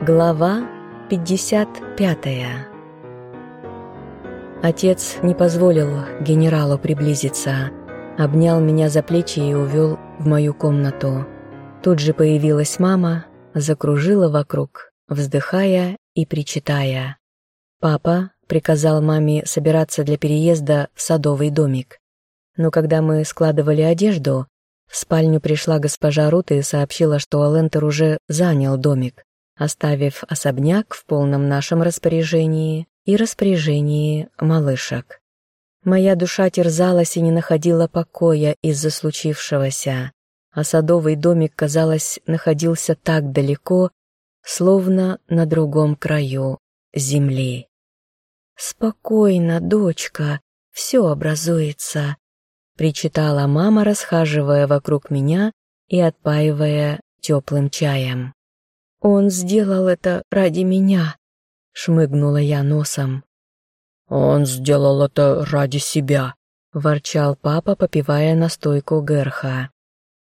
Глава 55 Отец не позволил генералу приблизиться, обнял меня за плечи и увел в мою комнату. Тут же появилась мама, закружила вокруг, вздыхая и причитая. Папа приказал маме собираться для переезда в садовый домик. Но когда мы складывали одежду, в спальню пришла госпожа Рут и сообщила, что Алентер уже занял домик оставив особняк в полном нашем распоряжении и распоряжении малышек. Моя душа терзалась и не находила покоя из-за случившегося, а садовый домик, казалось, находился так далеко, словно на другом краю земли. «Спокойно, дочка, все образуется», — причитала мама, расхаживая вокруг меня и отпаивая теплым чаем. «Он сделал это ради меня», — шмыгнула я носом. «Он сделал это ради себя», — ворчал папа, попивая настойку Герха.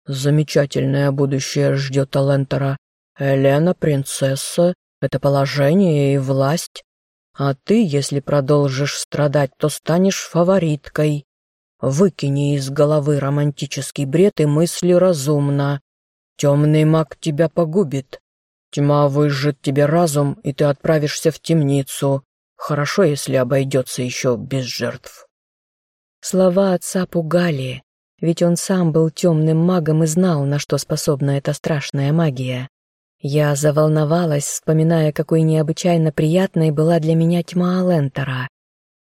«Замечательное будущее ждет Алентера. Елена, принцесса, это положение и власть. А ты, если продолжишь страдать, то станешь фавориткой. Выкини из головы романтический бред и мысли разумно. Темный маг тебя погубит. Тьма выжжет тебе разум, и ты отправишься в темницу. Хорошо, если обойдется еще без жертв». Слова отца пугали, ведь он сам был темным магом и знал, на что способна эта страшная магия. Я заволновалась, вспоминая, какой необычайно приятной была для меня тьма Алентера.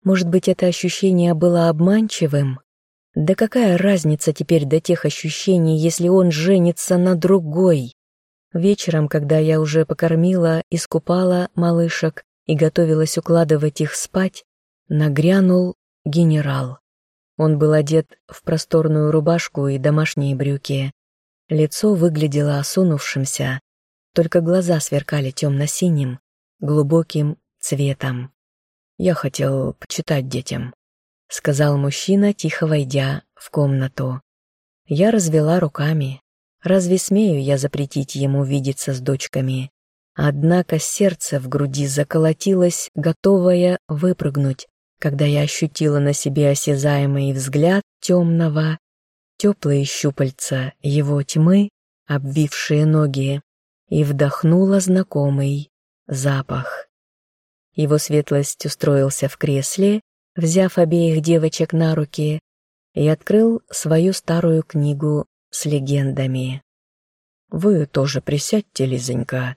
Может быть, это ощущение было обманчивым? Да какая разница теперь до тех ощущений, если он женится на другой? Вечером, когда я уже покормила, искупала малышек и готовилась укладывать их спать, нагрянул генерал. Он был одет в просторную рубашку и домашние брюки. Лицо выглядело осунувшимся, только глаза сверкали темно-синим, глубоким цветом. «Я хотел почитать детям», — сказал мужчина, тихо войдя в комнату. Я развела руками, Разве смею я запретить ему видеться с дочками? Однако сердце в груди заколотилось, готовое выпрыгнуть, когда я ощутила на себе осязаемый взгляд темного, теплые щупальца его тьмы, обвившие ноги, и вдохнула знакомый запах. Его светлость устроился в кресле, взяв обеих девочек на руки, и открыл свою старую книгу с легендами. Вы тоже присядьте, Лизонька.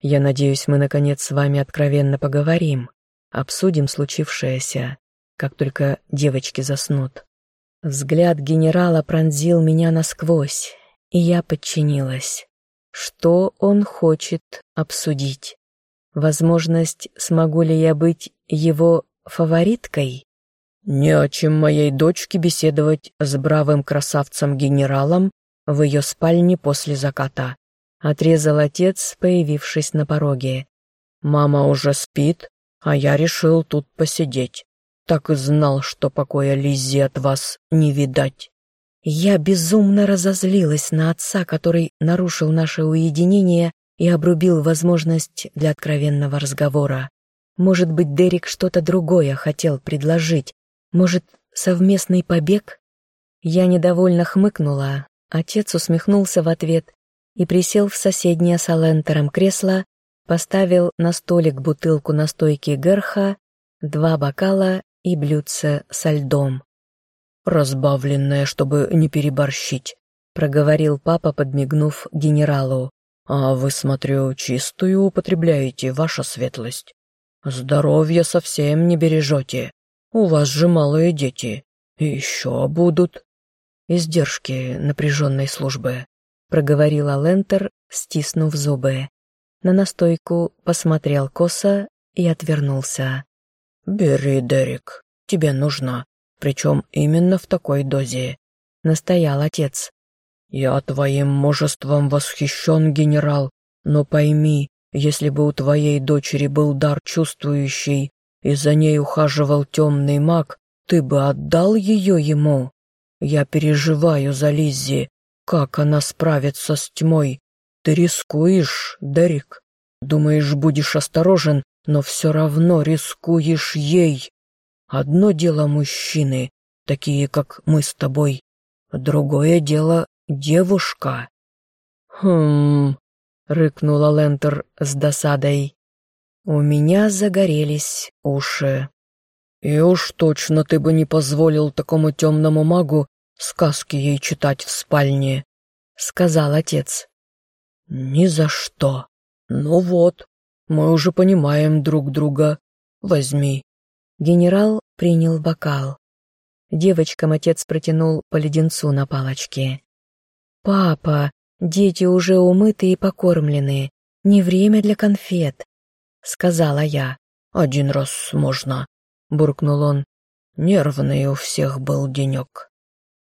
Я надеюсь, мы, наконец, с вами откровенно поговорим, обсудим случившееся, как только девочки заснут. Взгляд генерала пронзил меня насквозь, и я подчинилась. Что он хочет обсудить? Возможность, смогу ли я быть его фавориткой? Не о чем моей дочке беседовать с бравым красавцем-генералом в ее спальне после заката. Отрезал отец, появившись на пороге. Мама уже спит, а я решил тут посидеть. Так и знал, что покоя Лиззи от вас не видать. Я безумно разозлилась на отца, который нарушил наше уединение и обрубил возможность для откровенного разговора. Может быть, Дерек что-то другое хотел предложить, может, совместный побег? Я недовольно хмыкнула. Отец усмехнулся в ответ и присел в соседнее с Алентером кресло, поставил на столик бутылку настойки Герха, два бокала и блюдце со льдом. «Разбавленное, чтобы не переборщить», — проговорил папа, подмигнув генералу. «А вы, смотрю, чистую употребляете, ваша светлость. Здоровье совсем не бережете. У вас же малые дети. Еще будут. Издержки напряженной службы, проговорила Лентер, стиснув зубы. На настойку посмотрел косо и отвернулся. «Бери, Дерек, тебе нужно, причем именно в такой дозе», — настоял отец. «Я твоим мужеством восхищен, генерал, но пойми, если бы у твоей дочери был дар чувствующий, и за ней ухаживал темный маг, ты бы отдал ее ему? Я переживаю за Лиззи. Как она справится с тьмой? Ты рискуешь, Дерек. Думаешь, будешь осторожен, но все равно рискуешь ей. Одно дело мужчины, такие, как мы с тобой. Другое дело девушка. Хм, рыкнула Лентер с досадой. У меня загорелись уши. И уж точно ты бы не позволил такому темному магу сказки ей читать в спальне, сказал отец. Ни за что. Ну вот, мы уже понимаем друг друга. Возьми. Генерал принял бокал. Девочкам отец протянул по леденцу на палочке. «Папа, дети уже умыты и покормлены. Не время для конфет», — сказала я. «Один раз можно», — буркнул он. «Нервный у всех был денек».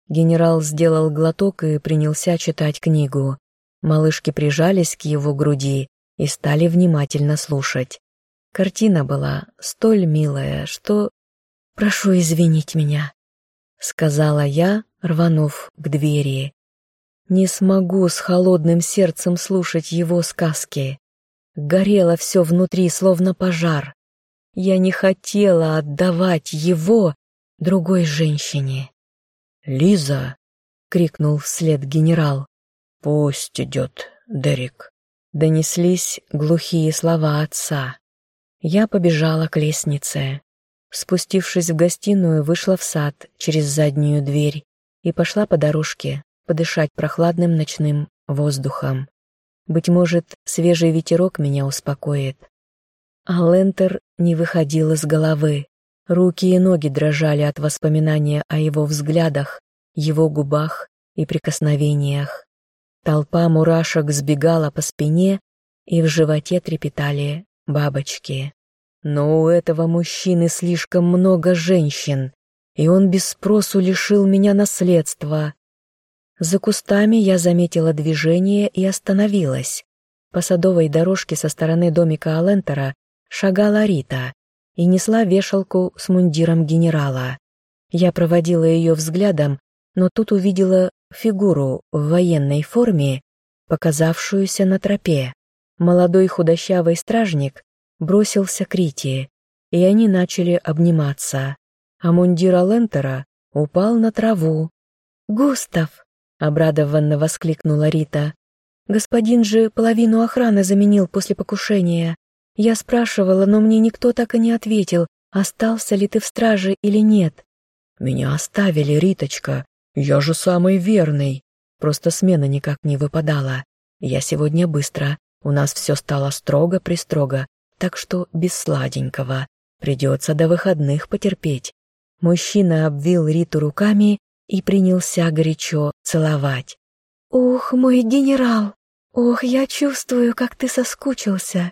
Генерал сделал глоток и принялся читать книгу. Малышки прижались к его груди и стали внимательно слушать. Картина была столь милая, что... «Прошу извинить меня», — сказала я, рванув к двери. «Не смогу с холодным сердцем слушать его сказки. Горело все внутри, словно пожар. Я не хотела отдавать его другой женщине». «Лиза!» — крикнул вслед генерал. «Пусть идет, Дерек». Донеслись глухие слова отца. Я побежала к лестнице. Спустившись в гостиную, вышла в сад через заднюю дверь и пошла по дорожке подышать прохладным ночным воздухом. Быть может, свежий ветерок меня успокоит. А Лентер не выходил из головы. Руки и ноги дрожали от воспоминания о его взглядах, его губах и прикосновениях. Толпа мурашек сбегала по спине, и в животе трепетали бабочки. Но у этого мужчины слишком много женщин, и он без спросу лишил меня наследства. За кустами я заметила движение и остановилась. По садовой дорожке со стороны домика Алентера шагала Рита и несла вешалку с мундиром генерала. Я проводила ее взглядом, но тут увидела фигуру в военной форме, показавшуюся на тропе. Молодой худощавый стражник бросился к Рите, и они начали обниматься, а мундир Алентера упал на траву. «Густав!» — обрадованно воскликнула Рита. «Господин же половину охраны заменил после покушения. Я спрашивала, но мне никто так и не ответил, остался ли ты в страже или нет». «Меня оставили, Риточка. Я же самый верный. Просто смена никак не выпадала. Я сегодня быстро. У нас все стало строго-пристрого, так что без сладенького. Придется до выходных потерпеть. Мужчина обвил Риту руками и принялся горячо целовать. «Ох, мой генерал! Ох, я чувствую, как ты соскучился!»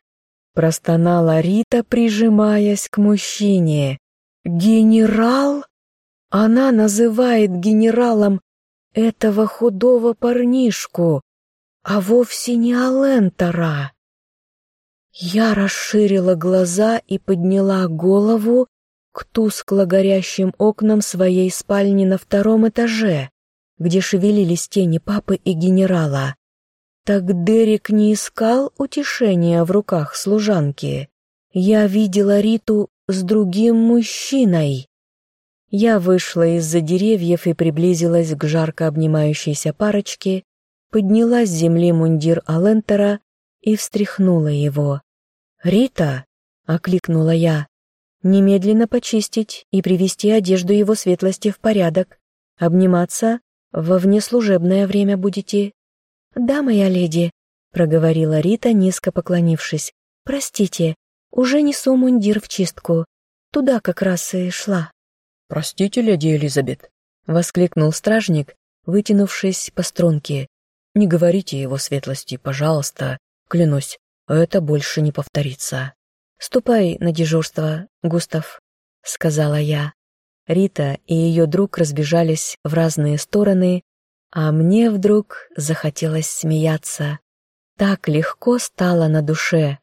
Простонала Рита, прижимаясь к мужчине. «Генерал?» Она называет генералом этого худого парнишку, а вовсе не Алентора. Я расширила глаза и подняла голову к тускло горящим окнам своей спальни на втором этаже, где шевелились тени папы и генерала. Так Дерек не искал утешения в руках служанки. Я видела Риту с другим мужчиной. Я вышла из-за деревьев и приблизилась к жарко обнимающейся парочке, подняла с земли мундир Алентера и встряхнула его. «Рита!» — окликнула я. «Немедленно почистить и привести одежду его светлости в порядок. Обниматься во внеслужебное время будете». «Да, моя леди», — проговорила Рита, низко поклонившись. «Простите, уже несу мундир в чистку. Туда как раз и шла». «Простите, леди Элизабет», — воскликнул стражник, вытянувшись по струнке. «Не говорите его светлости, пожалуйста. Клянусь, это больше не повторится. «Ступай на дежурство, Густав», — сказала я. Рита и ее друг разбежались в разные стороны, а мне вдруг захотелось смеяться. Так легко стало на душе.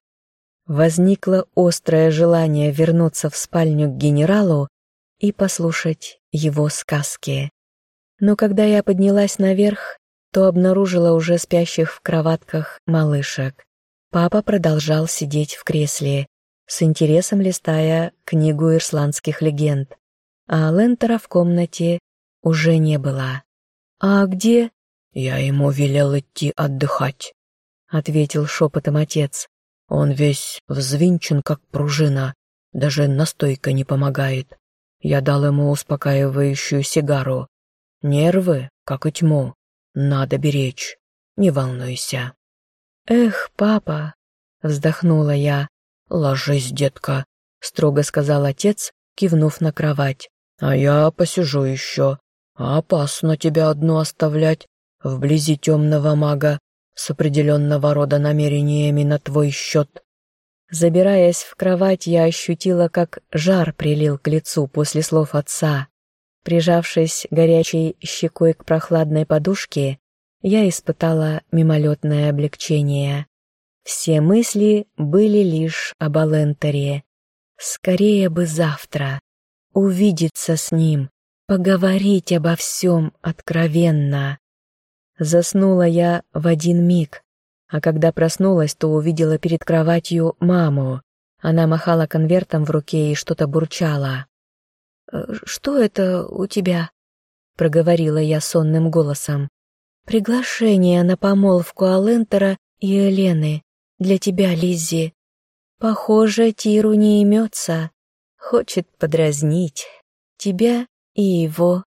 Возникло острое желание вернуться в спальню к генералу и послушать его сказки. Но когда я поднялась наверх, то обнаружила уже спящих в кроватках малышек. Папа продолжал сидеть в кресле, с интересом листая книгу ирсландских легенд, а Лентера в комнате уже не было. «А где?» «Я ему велел идти отдыхать», — ответил шепотом отец. «Он весь взвинчен, как пружина, даже настойка не помогает. Я дал ему успокаивающую сигару. Нервы, как и тьму, надо беречь, не волнуйся». «Эх, папа!» — вздохнула я. «Ложись, детка», — строго сказал отец, кивнув на кровать. «А я посижу еще. Опасно тебя одну оставлять вблизи темного мага с определенного рода намерениями на твой счет». Забираясь в кровать, я ощутила, как жар прилил к лицу после слов отца. Прижавшись горячей щекой к прохладной подушке, я испытала мимолетное облегчение. Все мысли были лишь об Алентере. Скорее бы завтра. Увидеться с ним, поговорить обо всем откровенно. Заснула я в один миг, а когда проснулась, то увидела перед кроватью маму. Она махала конвертом в руке и что-то бурчала. «Э, «Что это у тебя?» — проговорила я сонным голосом. Приглашение на помолвку Алентера и Елены. Для тебя, Лиззи. Похоже, Тиру не имется. Хочет подразнить тебя и его.